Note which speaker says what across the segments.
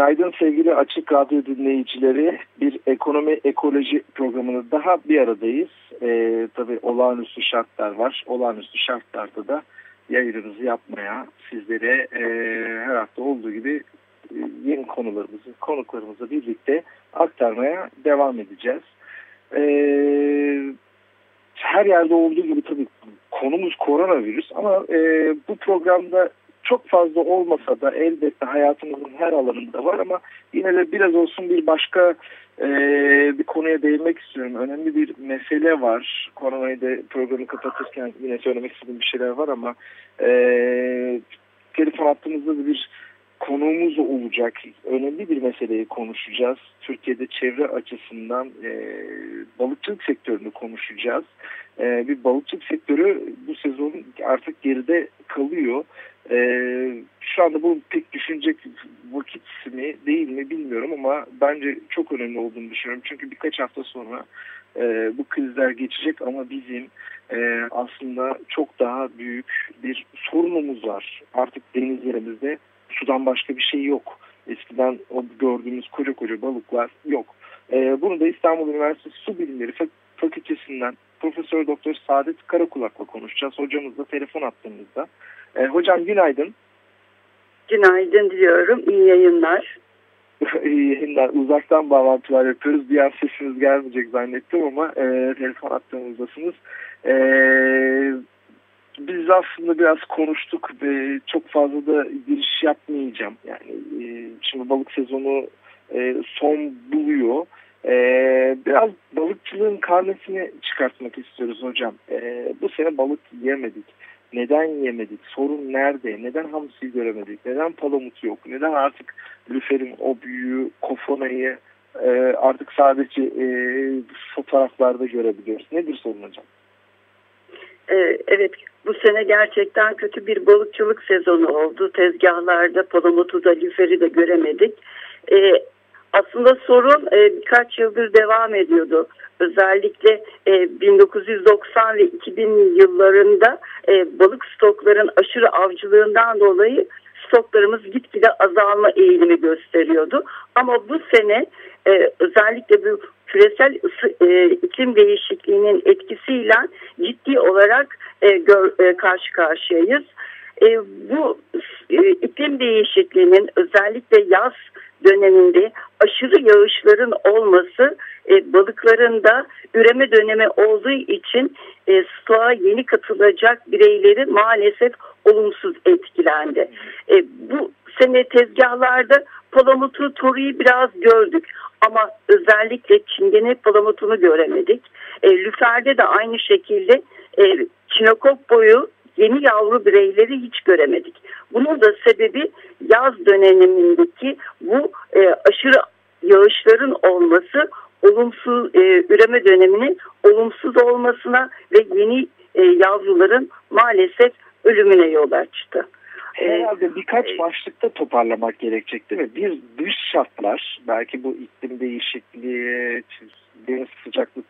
Speaker 1: Günaydın sevgili Açık Radyo dinleyicileri. Bir ekonomi ekoloji programını daha bir aradayız. Ee, tabii olağanüstü şartlar var. Olağanüstü şartlarda da yayınımızı yapmaya sizlere e, her hafta olduğu gibi e, yeni konularımızı, konuklarımızla birlikte aktarmaya devam edeceğiz. Ee, her yerde olduğu gibi tabii konumuz koronavirüs ama e, bu programda çok fazla olmasa da elbette hayatımızın her alanında var ama yine de biraz olsun bir başka e, bir konuya değinmek istiyorum. Önemli bir mesele var. Koronayı da programı kapatırken yine söylemek istediğim bir şeyler var ama e, telefon hattımızda da bir konuğumuz olacak. Önemli bir meseleyi konuşacağız. Türkiye'de çevre açısından e, balıkçılık sektörünü konuşacağız. E, bir balıkçılık sektörü bu sezon artık geride kalıyor. E, şu anda bu pek düşünecek vakit mi değil mi bilmiyorum ama bence çok önemli olduğunu düşünüyorum. Çünkü birkaç hafta sonra e, bu krizler geçecek ama bizim e, aslında çok daha büyük bir sorunumuz var. Artık denizlerimizde sudan başka bir şey yok. Eskiden o gördüğümüz koca koca balıklar yok. E, bunu da İstanbul Üniversitesi Su Bilimleri Fakültesinden Profesör Doktor Saadet Karakulak'la konuşacağız. Hocamızla telefon attığımızda. E, hocam günaydın.
Speaker 2: Günaydın diyorum. İyi yayınlar.
Speaker 1: İyi yayınlar. Uzaktan bağlantılar yapıyoruz. Bir an sesiniz gelmeyecek zannettim ama e, telefon attığımızdasınız. E, biz aslında biraz konuştuk ve çok fazla da giriş yapmayacağım. Yani e, şimdi balık sezonu e, son buluyor. E, biraz balıkçılığın karnesini çıkartmak istiyoruz hocam. E, bu sene balık yemedik. Neden yemedik? Sorun nerede? Neden hamsiyi göremedik? Neden palamut yok? Neden artık lüferin o büyüğü, kofonayı e, artık sadece e, fotoğraflarda görebiliyoruz? Nedir sorun hocam?
Speaker 2: Ee, evet bu sene gerçekten kötü bir balıkçılık sezonu oldu. Tezgahlarda palamutu da lüferi de göremedik. Ee, aslında sorun e, birkaç yıldır devam ediyordu. Özellikle e, 1990 ve 2000 yıllarında e, balık stokların aşırı avcılığından dolayı stoklarımız gitgide azalma eğilimi gösteriyordu. Ama bu sene e, özellikle bu küresel ısı, e, iklim değişikliğinin etkisiyle ciddi olarak e, gör, e, karşı karşıyayız. E, bu e, iklim değişikliğinin özellikle yaz döneminde aşırı yağışların olması e, balıkların da üreme dönemi olduğu için e, stoğa yeni katılacak bireyleri maalesef olumsuz etkilendi. E, bu sene tezgahlarda palamutu, toruyu biraz gördük ama özellikle çingene palamutunu göremedik. E, lüferde de aynı şekilde e, çinokop boyu yeni yavru bireyleri hiç göremedik. Bunun da sebebi yaz dönemindeki bu e, aşırı yağışların olması olumsuz e, üreme döneminin olumsuz olmasına ve yeni e, yavruların maalesef ölümüne yol açtı.
Speaker 1: Herhalde birkaç e, başlıkta toparlamak gerekecek değil mi? Bir dış şartlar, belki bu iklim değişikliği, deniz sıcaklık,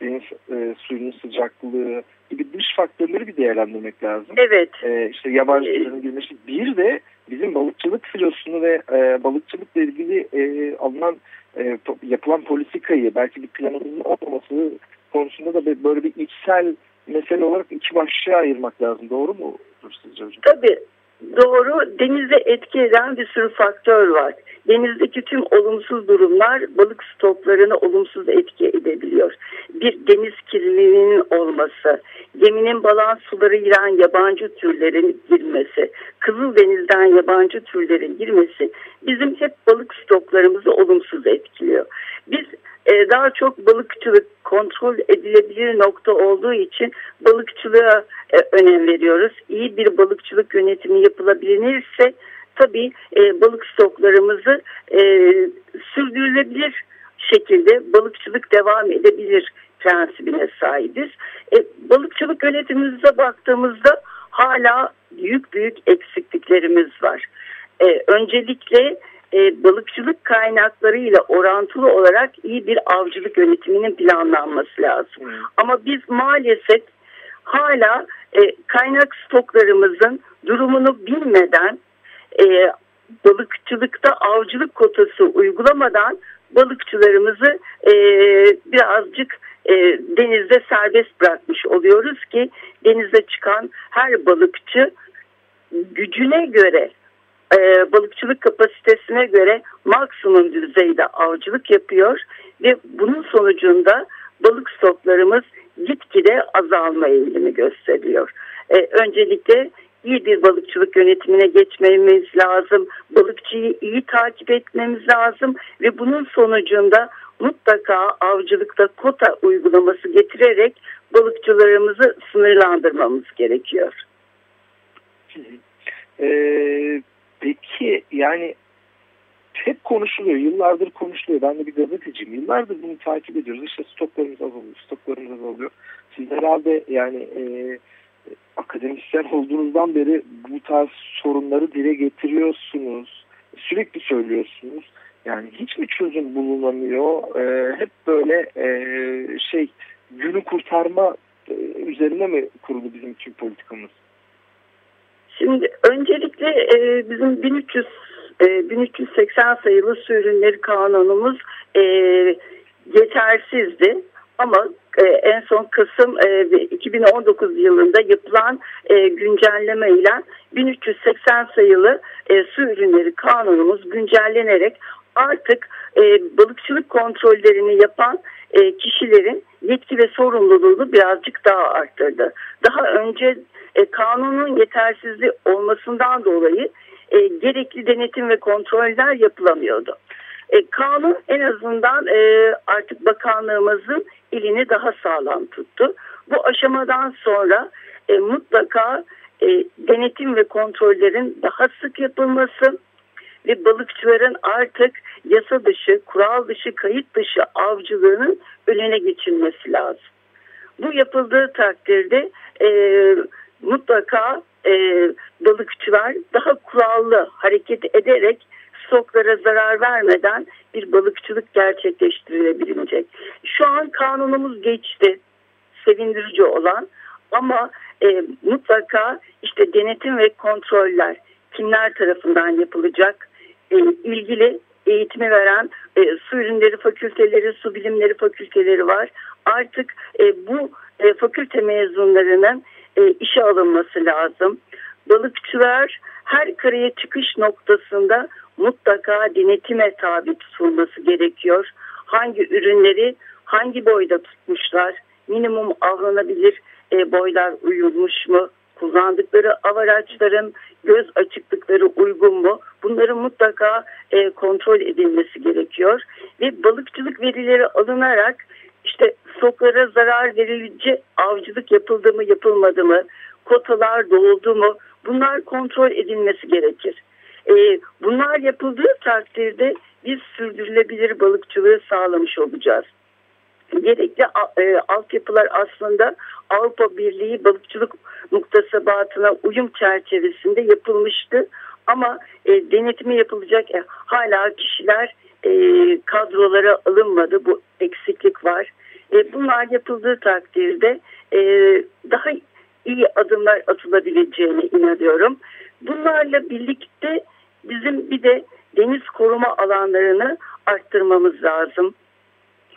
Speaker 1: deniz e, suyunun sıcaklığı gibi dış faktörleri bir değerlendirmek lazım.
Speaker 2: Evet.
Speaker 1: E, işte yabancıların girmesi. Bir de bizim balıkçılık filosunu ve e, balıkçılıkla ilgili e, alınan e, yapılan politikayı belki bir planımızın olmaması konusunda da böyle bir içsel mesele olarak iki başlığa ayırmak lazım. Doğru mu?
Speaker 2: Tabii Doğru, denize etki eden bir sürü faktör var. Denizdeki tüm olumsuz durumlar balık stoklarını olumsuz etki edebiliyor. Bir deniz kirliliğinin olması, geminin balans suları giren yabancı türlerin girmesi, Kızıldeniz'den yabancı türlerin girmesi bizim hep balık stoklarımızı olumsuz etkiliyor. Biz e, daha çok balıkçılık kontrol edilebilir nokta olduğu için balıkçılığa e, önem veriyoruz. İyi bir balıkçılık yönetimi yapılabilirse tabii e, balık stoklarımızı e, sürdürülebilir şekilde balıkçılık devam edebilir prensibine sahibiz. E, balıkçılık yönetimimize baktığımızda hala büyük büyük eksikliklerimiz var. E, öncelikle e, balıkçılık kaynaklarıyla orantılı olarak iyi bir avcılık yönetiminin planlanması lazım. Hmm. Ama biz maalesef hala e, kaynak stoklarımızın durumunu bilmeden e, balıkçılıkta avcılık kotası uygulamadan balıkçılarımızı e, birazcık e, denizde serbest bırakmış oluyoruz ki denize çıkan her balıkçı gücüne göre e, balıkçılık kapasitesine göre maksimum düzeyde avcılık yapıyor ve bunun sonucunda balık stoklarımız gitgide azalma eğilimi gösteriyor. E, öncelikle iyi bir balıkçılık yönetimine geçmemiz lazım. Balıkçıyı iyi takip etmemiz lazım ve bunun sonucunda mutlaka avcılıkta kota uygulaması getirerek balıkçılarımızı sınırlandırmamız gerekiyor.
Speaker 1: Ee, peki yani hep konuşuluyor, yıllardır konuşuluyor. Ben de bir gazeteciyim. Yıllardır bunu takip ediyoruz. İşte stoklarımız azalıyor, stoklarımız azalıyor. Siz herhalde yani e, akademisyen olduğunuzdan beri bu tarz sorunları dile getiriyorsunuz. Sürekli söylüyorsunuz. Yani hiç mi çözüm bulunamıyor? Ee, hep böyle e, şey günü kurtarma e, üzerine mi kurulu bizim tüm politikamız?
Speaker 2: Şimdi öncelikle e, bizim 1300 e, 1380 sayılı su ürünleri kanunumuz e, yetersizdi. Ama e, en son Kasım e, 2019 yılında yapılan e, güncelleme ile 1380 sayılı e, su ürünleri kanunumuz güncellenerek artık e, balıkçılık kontrollerini yapan e, kişilerin yetki ve sorumluluğunu birazcık daha arttırdı. Daha önce e, kanunun yetersizliği olmasından dolayı e, gerekli denetim ve kontroller yapılamıyordu. E, kanun en azından e, artık bakanlığımızın elini daha sağlam tuttu. Bu aşamadan sonra e, mutlaka e, denetim ve kontrollerin daha sık yapılması ve balıkçıların artık yasa dışı, kural dışı, kayıt dışı avcılığının önüne geçilmesi lazım. Bu yapıldığı takdirde e, mutlaka e, balıkçılar daha kurallı hareket ederek stoklara zarar vermeden bir balıkçılık gerçekleştirilebilecek. Şu an kanunumuz geçti. Sevindirici olan ama e, mutlaka işte denetim ve kontroller kimler tarafından yapılacak e, ilgili eğitimi veren e, su ürünleri fakülteleri, su bilimleri fakülteleri var. Artık e, bu e, fakülte mezunlarının e, işe alınması lazım. Balıkçılar her karaya çıkış noktasında mutlaka denetime tabi tutulması gerekiyor. Hangi ürünleri hangi boyda tutmuşlar, minimum avlanabilir e, boylar uyulmuş mu, kullandıkları av araçların göz açıklıkları uygun mu? Bunların mutlaka e, kontrol edilmesi gerekiyor. Ve balıkçılık verileri alınarak stoklara zarar verici avcılık yapıldı mı yapılmadı mı, kotalar doldu mu bunlar kontrol edilmesi gerekir. E, bunlar yapıldığı takdirde biz sürdürülebilir balıkçılığı sağlamış olacağız. Gerekli e, altyapılar aslında Avrupa Birliği balıkçılık muktasebatına uyum çerçevesinde yapılmıştı. Ama e, denetimi yapılacak e, hala kişiler e, kadrolara alınmadı. Bu eksiklik var. E, bunlar yapıldığı takdirde e, daha iyi adımlar atılabileceğine inanıyorum. Bunlarla birlikte bizim bir de deniz koruma alanlarını arttırmamız lazım.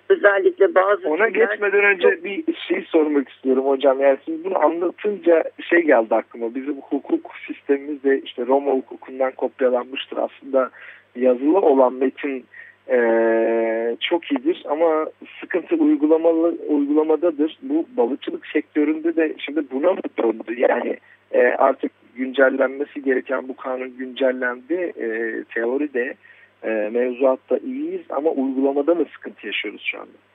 Speaker 2: Özellikle bazı...
Speaker 1: Ona geçmeden önce çok... bir şey sormak istiyorum hocam. Yani siz bunu anlatınca şey geldi aklıma. Bizim hukuk sistemimiz de işte Roma hukukundan kopyalanmıştır. Aslında yazılı olan metin ee, çok iyidir ama sıkıntı uygulamalı uygulamadadır. Bu balıkçılık sektöründe de şimdi buna mı döndü? Yani e, artık güncellenmesi gereken bu kanun güncellendi. E, teoride e, mevzuatta iyiyiz ama uygulamada mı sıkıntı yaşıyoruz şu anda?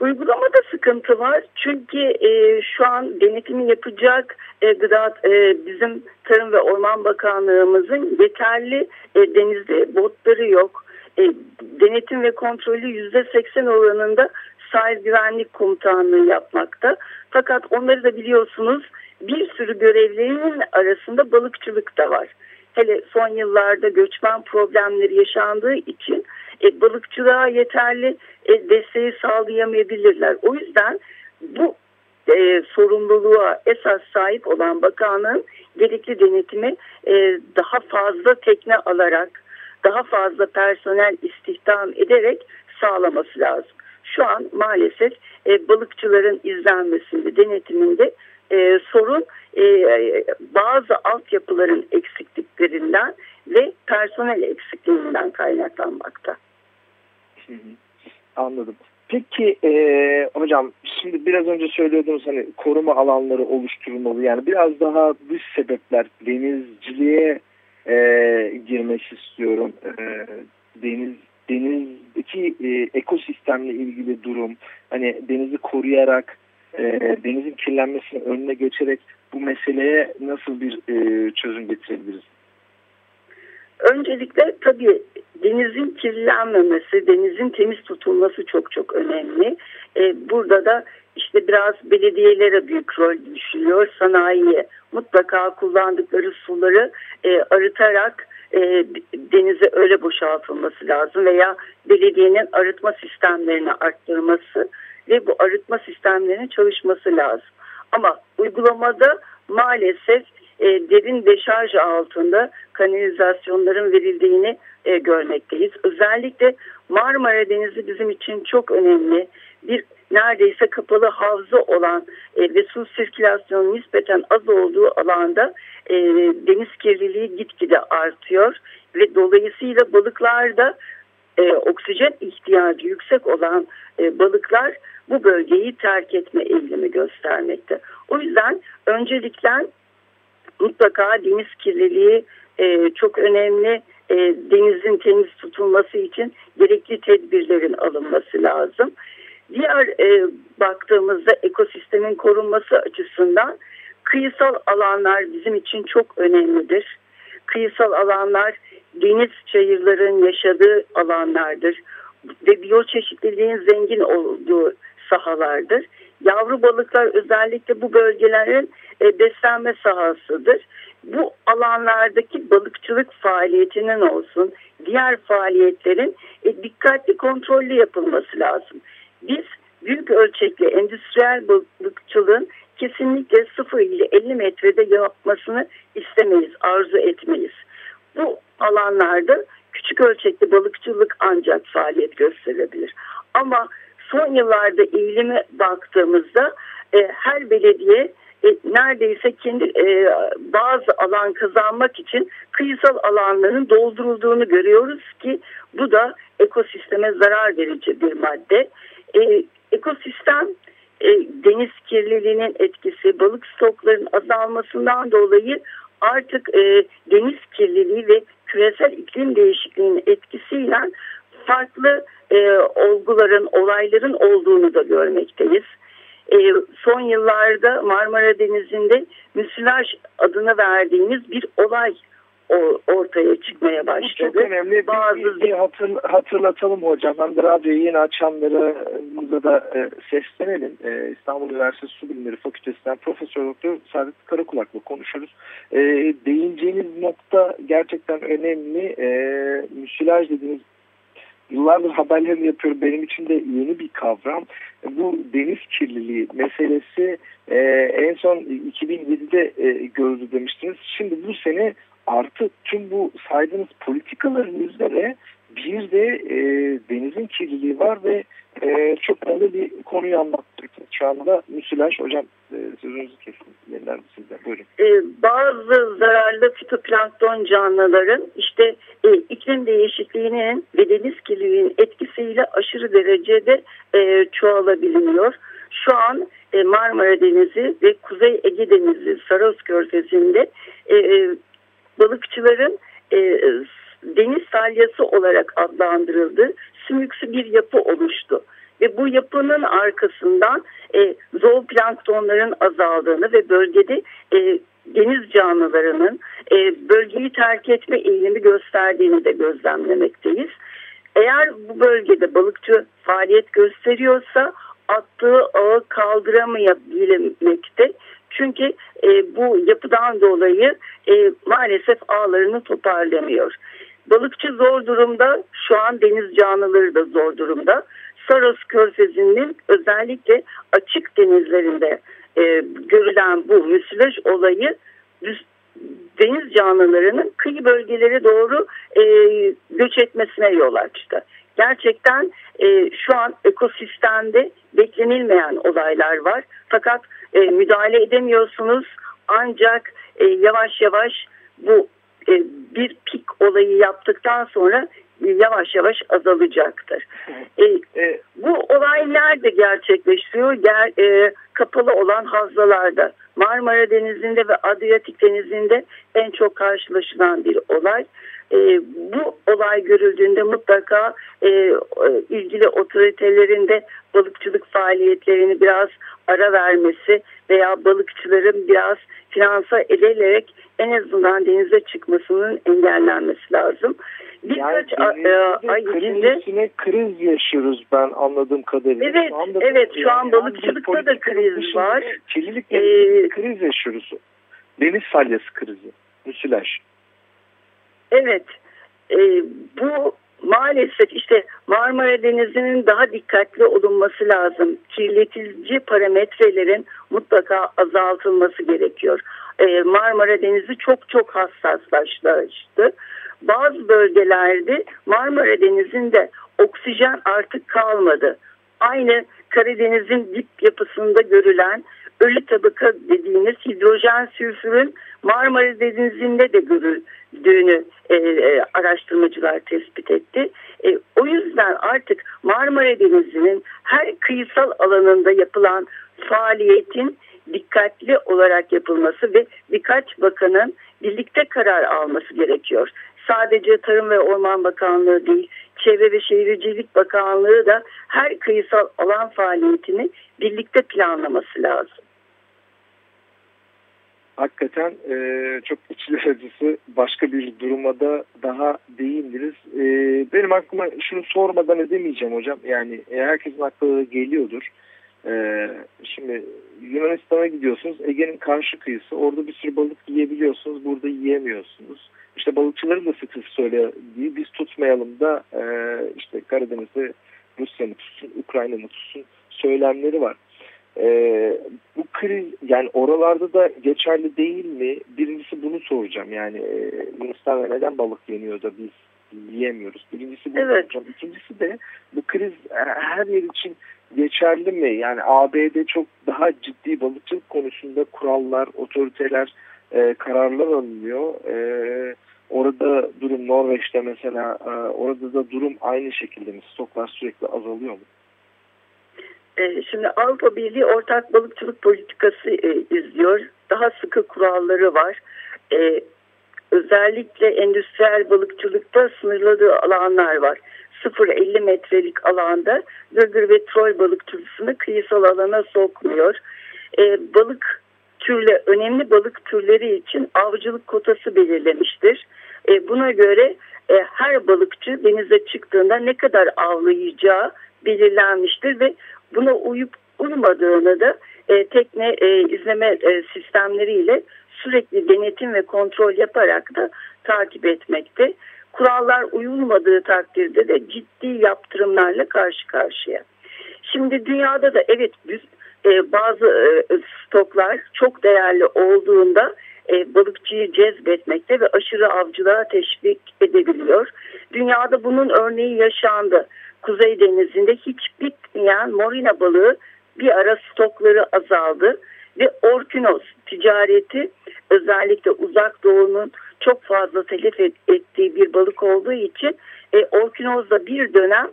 Speaker 2: Uygulamada sıkıntı var çünkü e, şu an denetimi yapacak e, gıda e, bizim Tarım ve Orman Bakanlığımızın yeterli e, denizde botları yok. E, denetim ve kontrolü yüzde seksen oranında sahil güvenlik komutanlığı yapmakta. Fakat onları da biliyorsunuz bir sürü görevlerinin arasında balıkçılık da var. Hele son yıllarda göçmen problemleri yaşandığı için e, balıkçılığa yeterli desteği sağlayamayabilirler. O yüzden bu e, sorumluluğa esas sahip olan bakanın gerekli denetimi e, daha fazla tekne alarak, daha fazla personel istihdam ederek sağlaması lazım. Şu an maalesef e, balıkçıların izlenmesinde, denetiminde e, sorun e, bazı altyapıların eksikliklerinden ve personel eksikliğinden kaynaklanmakta.
Speaker 1: Anladım. Peki e, hocam şimdi biraz önce söylüyordunuz hani koruma alanları oluşturulmalı yani biraz daha dış sebepler denizciliğe e, girmek istiyorum. E, deniz denizdeki e, ekosistemle ilgili durum hani denizi koruyarak e, denizin kirlenmesinin önüne geçerek bu meseleye nasıl bir e, çözüm getirebiliriz?
Speaker 2: Öncelikle tabii denizin kirlenmemesi, denizin temiz tutulması çok çok önemli. Ee, burada da işte biraz belediyelere büyük rol düşüyor, sanayiye. Mutlaka kullandıkları suları e, arıtarak e, denize öyle boşaltılması lazım veya belediyenin arıtma sistemlerini arttırması ve bu arıtma sistemlerinin çalışması lazım. Ama uygulamada maalesef e, derin deşarj altında kanalizasyonların verildiğini e, görmekteyiz. Özellikle Marmara Denizi bizim için çok önemli. Bir neredeyse kapalı havza olan e, ve su sirkülasyonu nispeten az olduğu alanda e, deniz kirliliği gitgide artıyor ve dolayısıyla balıklarda e, oksijen ihtiyacı yüksek olan e, balıklar bu bölgeyi terk etme eğilimi göstermekte. O yüzden öncelikle mutlaka deniz kirliliği e, çok önemli. E, denizin temiz tutulması için gerekli tedbirlerin alınması lazım. Diğer e, baktığımızda ekosistemin korunması açısından kıyısal alanlar bizim için çok önemlidir. Kıyısal alanlar deniz çayırların yaşadığı alanlardır ve biyoçeşitliliğin zengin olduğu sahalardır. Yavru balıklar özellikle bu bölgelerin e, beslenme sahasıdır. Bu alanlardaki balıkçılık faaliyetinin olsun, diğer faaliyetlerin e, dikkatli kontrollü yapılması lazım. Biz büyük ölçekli endüstriyel balıkçılığın kesinlikle 0 ile 50 metrede yapmasını istemeyiz, arzu etmeyiz. Bu alanlarda küçük ölçekli balıkçılık ancak faaliyet gösterebilir. Ama son yıllarda eğilime baktığımızda e, her belediye e, neredeyse kendi e, bazı alan kazanmak için kıyısal alanların doldurulduğunu görüyoruz ki bu da ekosisteme zarar verici bir madde. E, ekosistem e, deniz kirliliğinin etkisi, balık stoklarının azalmasından dolayı artık e, deniz kirliliği ve küresel iklim değişikliğinin etkisiyle farklı e, olguların, olayların olduğunu da görmekteyiz. E, son yıllarda Marmara Denizi'nde müsilaj adını verdiğimiz bir olay o, ortaya çıkmaya başladı.
Speaker 1: Bu çok önemli. Bazı... Bir, bir hatır, hatırlatalım hocam. Hem de radyoyu yeni açanlara burada da e, seslenelim. E, İstanbul Üniversitesi Su Bilimleri Fakültesinden Profesör Doktor Saadet Karakulak'la konuşuruz. E, değineceğiniz nokta gerçekten önemli. E, müsilaj dediğiniz yıllardır haberlerini yapıyorum. Benim için de yeni bir kavram. Bu deniz kirliliği meselesi e, en son 2007'de e, gördü demiştiniz. Şimdi bu sene artı tüm bu saydığınız politikaların üzerine bir de e, denizin kirliliği var ve e, çok önemli bir konuyu anlattık. Anda müsilaj hocam e, sözünüzü kesin. Yeniden sizden buyurun.
Speaker 2: Ee, bazı zararlı fitoplankton canlıların işte e, iklim değişikliğinin ve deniz kirliliğinin etkisiyle aşırı derecede e, çoğalabiliyor. Şu an e, Marmara Denizi ve Kuzey Ege Denizi Saros Körfezi'nde e, e balıkçıların e, deniz salyası olarak adlandırıldığı sümüksü bir yapı oluştu. ve bu yapının arkasından e, zooplanktonların azaldığını ve bölgede e, deniz canlılarının e, bölgeyi terk etme eğilimi gösterdiğini de gözlemlemekteyiz. Eğer bu bölgede balıkçı faaliyet gösteriyorsa attığı ağı kaldıramayabilimekte. Çünkü e, bu yapıdan dolayı e, maalesef ağlarını toparlamıyor. Balıkçı zor durumda, şu an deniz canlıları da zor durumda. Saros Körfezi'nin özellikle açık denizlerinde e, görülen bu müsilaj olayı deniz canlılarının kıyı bölgeleri doğru e, göç etmesine yol açtı. Gerçekten e, şu an ekosistemde beklenilmeyen olaylar var. Fakat e, müdahale edemiyorsunuz. Ancak e, yavaş yavaş bu e, bir pik olayı yaptıktan sonra yavaş yavaş azalacaktır. E, e, bu olay nerede gerçekleşiyor? Ger, e, kapalı olan havzalarda. Marmara Denizi'nde ve Adriyatik Denizi'nde en çok karşılaşılan bir olay. E, bu olay görüldüğünde mutlaka e, ilgili otoritelerin de balıkçılık faaliyetlerini biraz ara vermesi veya balıkçıların biraz finansa edilerek en azından denize çıkmasının engellenmesi lazım.
Speaker 1: Birkaç yani ay içinde kriz yaşıyoruz ben anladığım kadarıyla.
Speaker 2: Evet, şu evet şu an balıkçılıkta da kriz var.
Speaker 1: Kirlilikle ee, kriz yaşıyoruz. Deniz salyası krizi, müsilaj.
Speaker 2: Evet, e, bu maalesef işte Marmara Denizi'nin daha dikkatli olunması lazım. Kirletici parametrelerin mutlaka azaltılması gerekiyor. Ee, Marmara Denizi çok çok hassaslaştı. Bazı bölgelerde Marmara Denizi'nde oksijen artık kalmadı. Aynı Karadeniz'in dip yapısında görülen ölü tabaka dediğimiz hidrojen sülfürün Marmara Denizi'nde de görüldüğünü e, e, araştırmacılar tespit etti. E, o yüzden artık Marmara Denizi'nin her kıyısal alanında yapılan faaliyetin dikkatli olarak yapılması ve birkaç bakanın birlikte karar alması gerekiyor. Sadece Tarım ve Orman Bakanlığı değil, Çevre ve Şehircilik Bakanlığı da her kıyısal alan faaliyetini birlikte planlaması lazım
Speaker 1: hakikaten e, çok içler acısı başka bir duruma da daha değindiniz. E, benim aklıma şunu sormadan edemeyeceğim hocam. Yani e, herkesin aklına geliyordur. E, şimdi Yunanistan'a gidiyorsunuz. Ege'nin karşı kıyısı. Orada bir sürü balık yiyebiliyorsunuz. Burada yiyemiyorsunuz. İşte balıkçıların da sık sık söylediği biz tutmayalım da e, işte Karadeniz'de Rusya mı tutsun, Ukrayna mı tutsun söylemleri var. Ee, bu kriz yani oralarda da geçerli değil mi? Birincisi bunu soracağım. Yani e, Yunanistan'da neden balık yeniyor da biz yiyemiyoruz? Birincisi bunu evet. soracağım. İkincisi de bu kriz her yer için geçerli mi? Yani ABD çok daha ciddi balıkçılık konusunda kurallar, otoriteler, e, kararlar alınıyor. E, orada durum Norveç'te mesela e, orada da durum aynı şekilde mi? Stoklar sürekli azalıyor mu?
Speaker 2: E, şimdi Avrupa Birliği ortak balıkçılık politikası e, izliyor. Daha sıkı kuralları var. E, özellikle endüstriyel balıkçılıkta sınırladığı alanlar var. 0-50 metrelik alanda gırgır ve troll balıkçılığını kıyısal alana sokmuyor. Balık türle önemli balık türleri için avcılık kotası belirlemiştir. Buna göre her balıkçı denize çıktığında ne kadar avlayacağı belirlenmiştir ve buna uyup uymadığını da e, tekne e, izleme e, sistemleriyle sürekli denetim ve kontrol yaparak da takip etmekte. Kurallar uyulmadığı takdirde de ciddi yaptırımlarla karşı karşıya. Şimdi dünyada da evet biz, e, bazı e, stoklar çok değerli olduğunda e, balıkçıyı cezbetmekte ve aşırı avcılığa teşvik edebiliyor. Dünyada bunun örneği yaşandı. Kuzey Denizi'nde hiç bitmeyen morina balığı bir ara stokları azaldı ve orkinos ticareti özellikle uzak doğunun çok fazla telef ettiği bir balık olduğu için e, orkinoz da bir dönem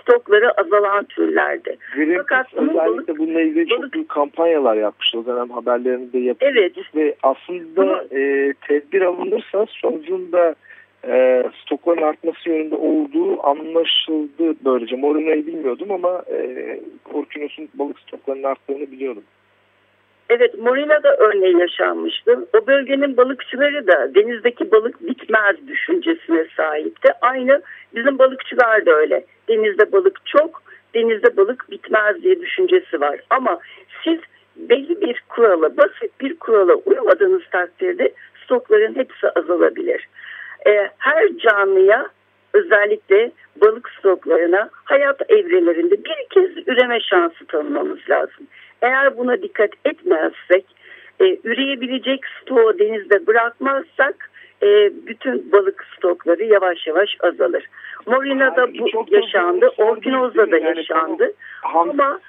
Speaker 2: stokları azalan türlerdi.
Speaker 1: Greenpeace Fakat özellikle balık, bununla ilgili balık, çok büyük kampanyalar yapmıştı. O dönem haberlerini de yapıyorduk. Evet. Ve aslında Bunu, e, tedbir alınırsa sonucunda e, stokların artması yönünde olduğu anlaşıldı böylece. Morina'yı bilmiyordum ama e, Orkinos'un balık stoklarının arttığını biliyordum.
Speaker 2: Evet Morina'da örneği yaşanmıştı. O bölgenin balıkçıları da denizdeki balık bitmez düşüncesine sahipti. Aynı bizim balıkçılar da öyle. Denizde balık çok, denizde balık bitmez diye düşüncesi var. Ama siz belli bir kurala, basit bir kurala uymadığınız takdirde stokların hepsi azalabilir. Ee, her canlıya özellikle balık stoklarına hayat evrelerinde bir kez üreme şansı tanımamız lazım. Eğer buna dikkat etmezsek, e, üreyebilecek stoğu denizde bırakmazsak e, bütün balık stokları yavaş yavaş azalır. Morina'da bu yaşandı, Orkinoz'da da yaşandı. Ama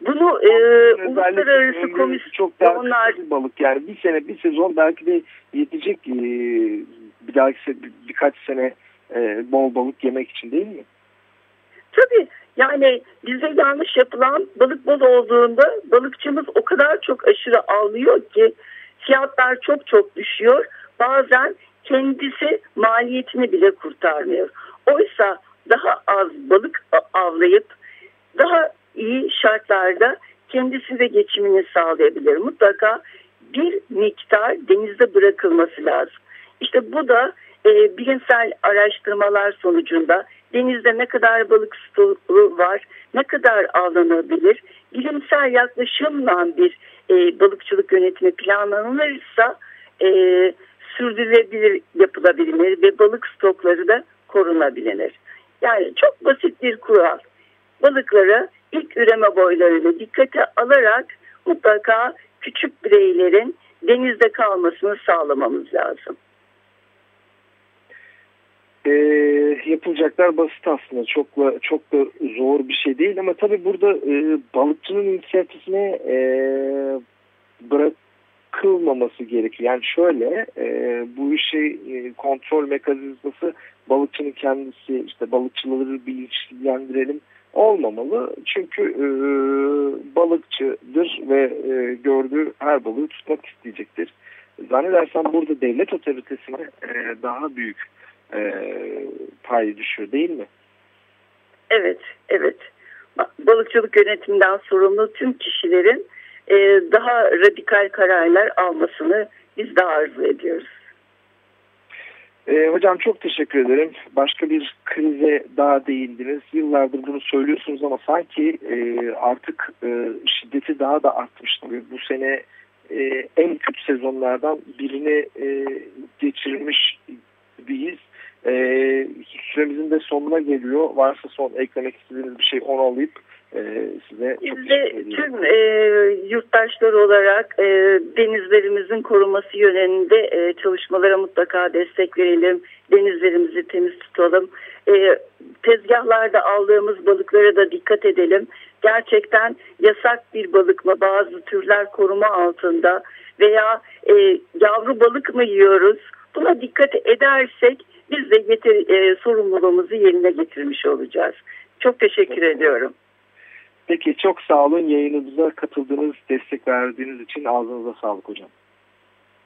Speaker 2: bunu e, uluslararası komisyon
Speaker 1: çok daha balık yani bir sene bir sezon belki de yetecek e, bir dahaki bir, birkaç sene e, bol balık yemek için değil mi?
Speaker 2: Tabii yani bize yanlış yapılan balık bol olduğunda balıkçımız o kadar çok aşırı avlıyor ki fiyatlar çok çok düşüyor. Bazen kendisi maliyetini bile kurtarmıyor. Oysa daha az balık avlayıp daha iyi şartlarda kendisi de geçimini sağlayabilir. Mutlaka bir miktar denizde bırakılması lazım. İşte bu da e, bilimsel araştırmalar sonucunda denizde ne kadar balık stoğu var, ne kadar avlanabilir, bilimsel yaklaşımla bir e, balıkçılık yönetimi planlanırsa e, sürdürülebilir yapılabilir ve balık stokları da korunabilir. Yani çok basit bir kural. Balıkları ilk üreme boylarını dikkate alarak mutlaka küçük bireylerin denizde kalmasını sağlamamız lazım.
Speaker 1: E, yapılacaklar basit aslında. Çok çok da zor bir şey değil ama tabii burada e, balıkçının inisiyatifine e, bırakılmaması gerekiyor. Yani şöyle e, bu işi e, kontrol mekanizması balıkçının kendisi işte balıkçıları bilinçlendirelim olmamalı. Çünkü e, balıkçıdır ve e, gördüğü her balığı tutmak isteyecektir. Zannedersem burada devlet otoritesine e, daha büyük e, pay düşüyor değil mi?
Speaker 2: Evet, evet. Balıkçılık yönetiminden sorumlu tüm kişilerin e, daha radikal kararlar almasını biz de arzu ediyoruz.
Speaker 1: E, hocam çok teşekkür ederim. Başka bir krize daha değindiniz. Yıllardır bunu söylüyorsunuz ama sanki e, artık e, şiddeti daha da artmış. Bu sene e, en kötü sezonlardan birini e, geçirmiş gibiyiz. E, süremizin de sonuna geliyor. Varsa son eklemek istediğiniz bir şey onu alayım. Ee, size
Speaker 2: Biz de tüm e, yurttaşlar olarak e, denizlerimizin korunması yönünde e, çalışmalara mutlaka destek verelim. Denizlerimizi temiz tutalım. E, tezgahlarda aldığımız balıklara da dikkat edelim. Gerçekten yasak bir balık mı bazı türler koruma altında veya e, yavru balık mı yiyoruz? Buna dikkat edersek biz de yeter, e, sorumluluğumuzu yerine getirmiş olacağız. Çok teşekkür ediyorum.
Speaker 1: Peki çok sağ olun yayınımıza katıldığınız, destek verdiğiniz için ağzınıza sağlık hocam.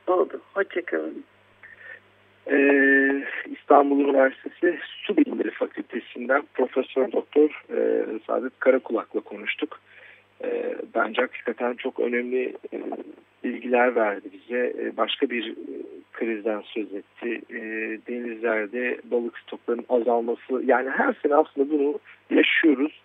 Speaker 2: Oldu. Hoşçakalın.
Speaker 1: Ee, İstanbul Üniversitesi Su Bilimleri Fakültesinden Profesör Doktor e, Saadet Karakulak'la konuştuk. E, bence hakikaten çok önemli e, bilgiler verdi bize. E, başka bir e, krizden söz etti. E, denizlerde balık stoklarının azalması yani her sene aslında bunu yaşıyoruz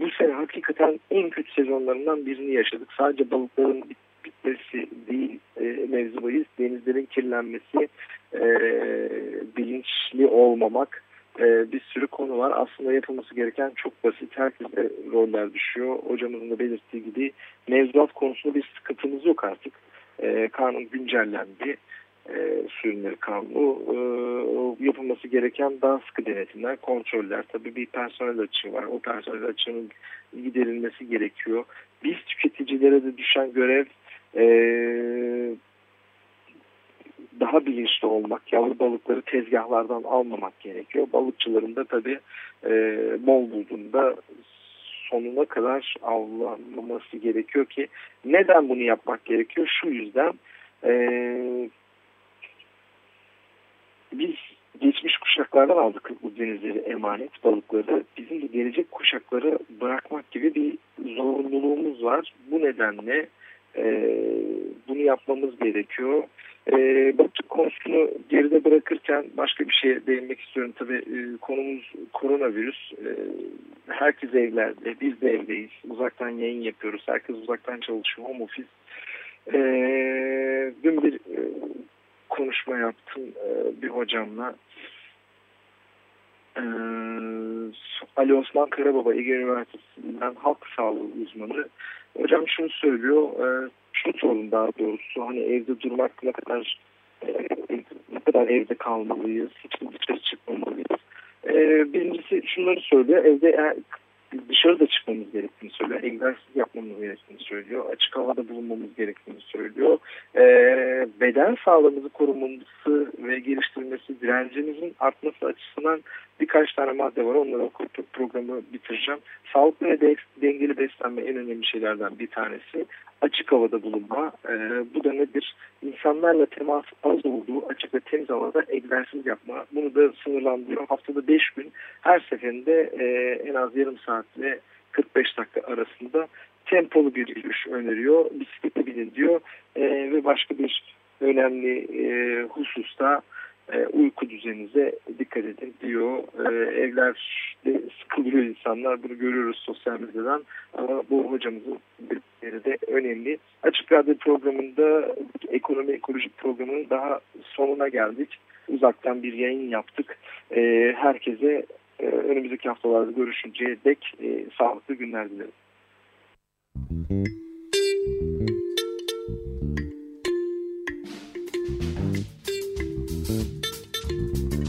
Speaker 1: bu sene hakikaten en kötü sezonlarından birini yaşadık. Sadece balıkların bit bitmesi değil e. Denizlerin kirlenmesi, bilinçli olmamak e, bir sürü konu var. Aslında yapılması gereken çok basit. Herkese roller düşüyor. Hocamızın da belirttiği gibi mevzuat konusunda bir sıkıntımız yok artık. E, kanun güncellendi e, sürümleri kanunu e, yapılması gereken daha sıkı denetimler, kontroller. Tabii bir personel açığı var. O personel açığının giderilmesi gerekiyor. Biz tüketicilere de düşen görev e, daha bilinçli olmak, yavru balıkları tezgahlardan almamak gerekiyor. Balıkçıların da tabii e, bol bulduğunda sonuna kadar avlanmaması gerekiyor ki neden bunu yapmak gerekiyor? Şu yüzden e, biz geçmiş kuşaklardan aldık bu denizleri emanet balıkları. Bizim de gelecek kuşaklara bırakmak gibi bir zorunluluğumuz var. Bu nedenle e, bunu yapmamız gerekiyor. E, balıkçılık konusunu geride bırakırken başka bir şeye değinmek istiyorum. Tabii e, konumuz koronavirüs. E, herkes evlerde, biz de evdeyiz. Uzaktan yayın yapıyoruz. Herkes uzaktan çalışıyor. Home office. E, dün bir e, konuşma yaptım e, bir hocamla. E, Ali Osman Karababa Ege Üniversitesi'nden halk sağlığı uzmanı. Hocam şunu söylüyor, e, şunu sorun daha doğrusu hani evde durmak ne kadar e, ne kadar evde kalmalıyız, hiç dışarı çıkmamalıyız. E, birincisi şunları söylüyor, evde dışarıda çıkmamız gerektiğini söylüyor. Egzersiz yapmamız gerektiğini söylüyor. Açık havada bulunmamız gerektiğini söylüyor. E, beden sağlığımızı korunması ve geliştirmesi, direncimizin artması açısından birkaç tane madde var. Onları okuyup programı bitireceğim. Sağlıklı ve dengeli beslenme en önemli şeylerden bir tanesi. Açık havada bulunma. E, bu da nedir? İnsanlarla temas az olduğu açık ve temiz havada egzersiz yapma. Bunu da sınırlandırıyor. Haftada 5 gün her seferinde e, en az yarım saat ve 45 dakika arasında tempolu bir yürüyüş öneriyor. Bisiklete binin diyor. E, ve başka bir önemli e, hususta e, uyku düzeninize dikkat edin diyor. E, evlerde sıkılıyor insanlar. Bunu görüyoruz sosyal medyadan. Ama bu hocamızın bilgileri de önemli. Açık Radyo programında ekonomi ekolojik programının daha sonuna geldik. Uzaktan bir yayın yaptık. E, herkese e, önümüzdeki haftalarda görüşünceye dek e, sağlıklı günler dilerim.